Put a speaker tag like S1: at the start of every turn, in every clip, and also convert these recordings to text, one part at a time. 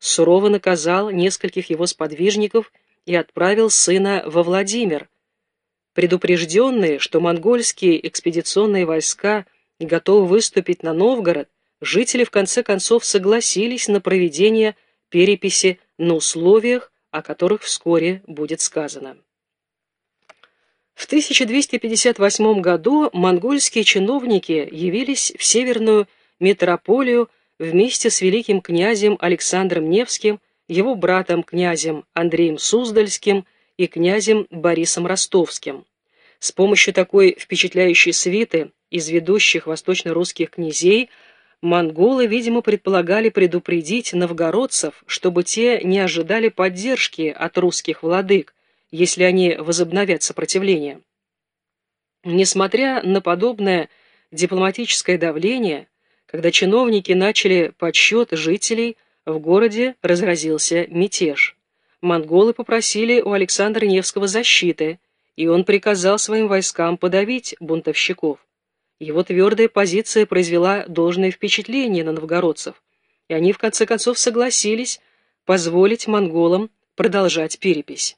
S1: сурово наказал нескольких его сподвижников и отправил сына во Владимир. Предупрежденные, что монгольские экспедиционные войска готовы выступить на Новгород, жители в конце концов согласились на проведение переписи на условиях, о которых вскоре будет сказано. В 1258 году монгольские чиновники явились в северную метрополию вместе с великим князем Александром Невским, его братом князем Андреем Суздальским и князем Борисом Ростовским. С помощью такой впечатляющей свиты из ведущих восточно-русских князей монголы, видимо, предполагали предупредить новгородцев, чтобы те не ожидали поддержки от русских владык, если они возобновят сопротивление. Несмотря на подобное дипломатическое давление, когда чиновники начали подсчет жителей, в городе разразился мятеж. Монголы попросили у Александра Невского защиты, и он приказал своим войскам подавить бунтовщиков. Его твердая позиция произвела должное впечатление на новгородцев, и они в конце концов согласились позволить монголам продолжать перепись.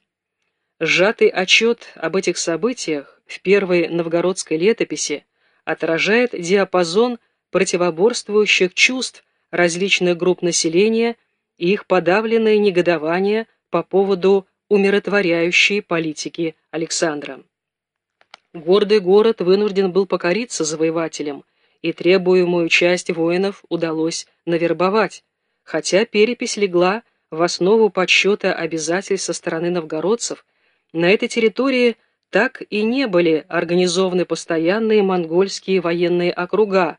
S1: Сжатый отчет об этих событиях в первой новгородской летописи отражает диапазон противоборствующих чувств различных групп населения и их подавленное негодование по поводу умиротворяющей политики Александра. Гордый город вынужден был покориться завоевателям, и требуемую часть воинов удалось навербовать, хотя перепись легла в основу подсчета обязательств со стороны новгородцев на этой территории так и не были организованы постоянные монгольские военные округа.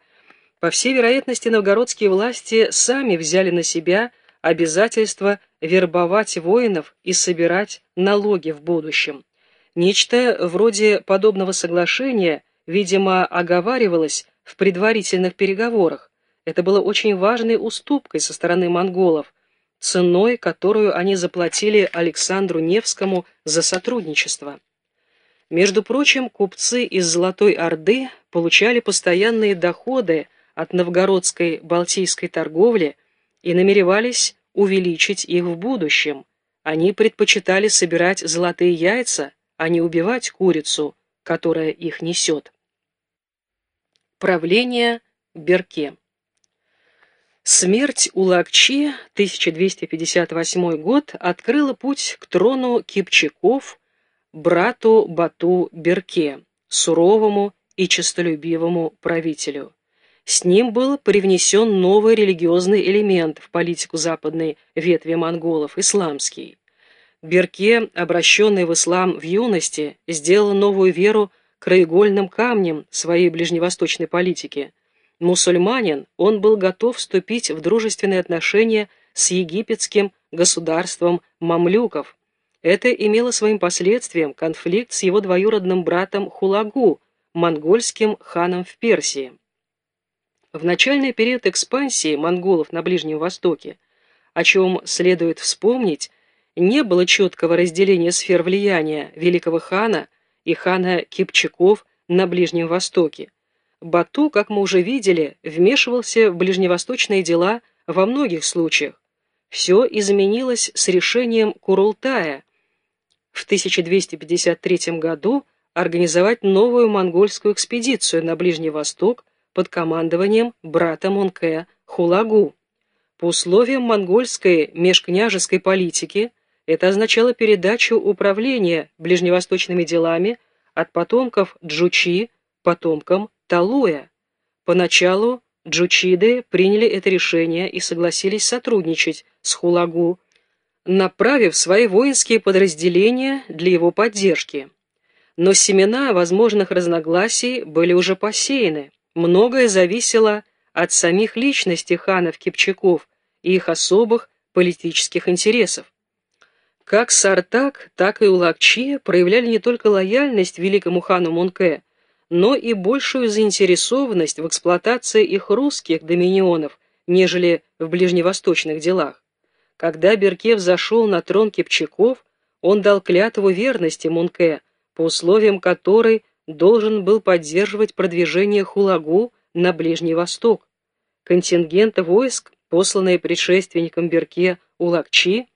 S1: По всей вероятности, новгородские власти сами взяли на себя обязательство вербовать воинов и собирать налоги в будущем. Нечто вроде подобного соглашения, видимо, оговаривалось в предварительных переговорах. Это было очень важной уступкой со стороны монголов, ценой, которую они заплатили Александру Невскому за сотрудничество. Между прочим, купцы из Золотой Орды получали постоянные доходы от новгородской балтийской торговли и намеревались увеличить их в будущем. Они предпочитали собирать золотые яйца, а не убивать курицу, которая их несет. Правление Берке Смерть Улакчи, 1258 год, открыла путь к трону Кипчаков, брату Бату Берке, суровому и честолюбивому правителю. С ним был привнесен новый религиозный элемент в политику западной ветви монголов – исламский. Берке, обращенный в ислам в юности, сделал новую веру краеугольным камнем своей ближневосточной политики – мусульманин, он был готов вступить в дружественные отношения с египетским государством мамлюков. Это имело своим последствием конфликт с его двоюродным братом Хулагу, монгольским ханом в Персии. В начальный период экспансии монголов на Ближнем Востоке, о чем следует вспомнить, не было четкого разделения сфер влияния великого хана и хана Кипчаков на Ближнем Востоке. Бату, как мы уже видели, вмешивался в ближневосточные дела во многих случаях. Все изменилось с решением Курултая в 1253 году организовать новую монгольскую экспедицию на Ближний Восток под командованием брата Монке Хулагу. По условиям монгольской межкняжеской политики это означало передачу управления ближневосточными делами от потомков Джучи потомкам Талуя. Поначалу джучиды приняли это решение и согласились сотрудничать с Хулагу, направив свои воинские подразделения для его поддержки. Но семена возможных разногласий были уже посеяны. Многое зависело от самих личностей ханов-кипчаков и их особых политических интересов. Как Сартак, так и Улакчи проявляли не только лояльность великому хану Мунке, но и большую заинтересованность в эксплуатации их русских доминионов, нежели в ближневосточных делах. Когда Берке взошел на трон Кипчаков, он дал клятву верности Мунке, по условиям которой должен был поддерживать продвижение Хулагу на Ближний Восток. Контингенты войск, посланные предшественником Берке Улакчи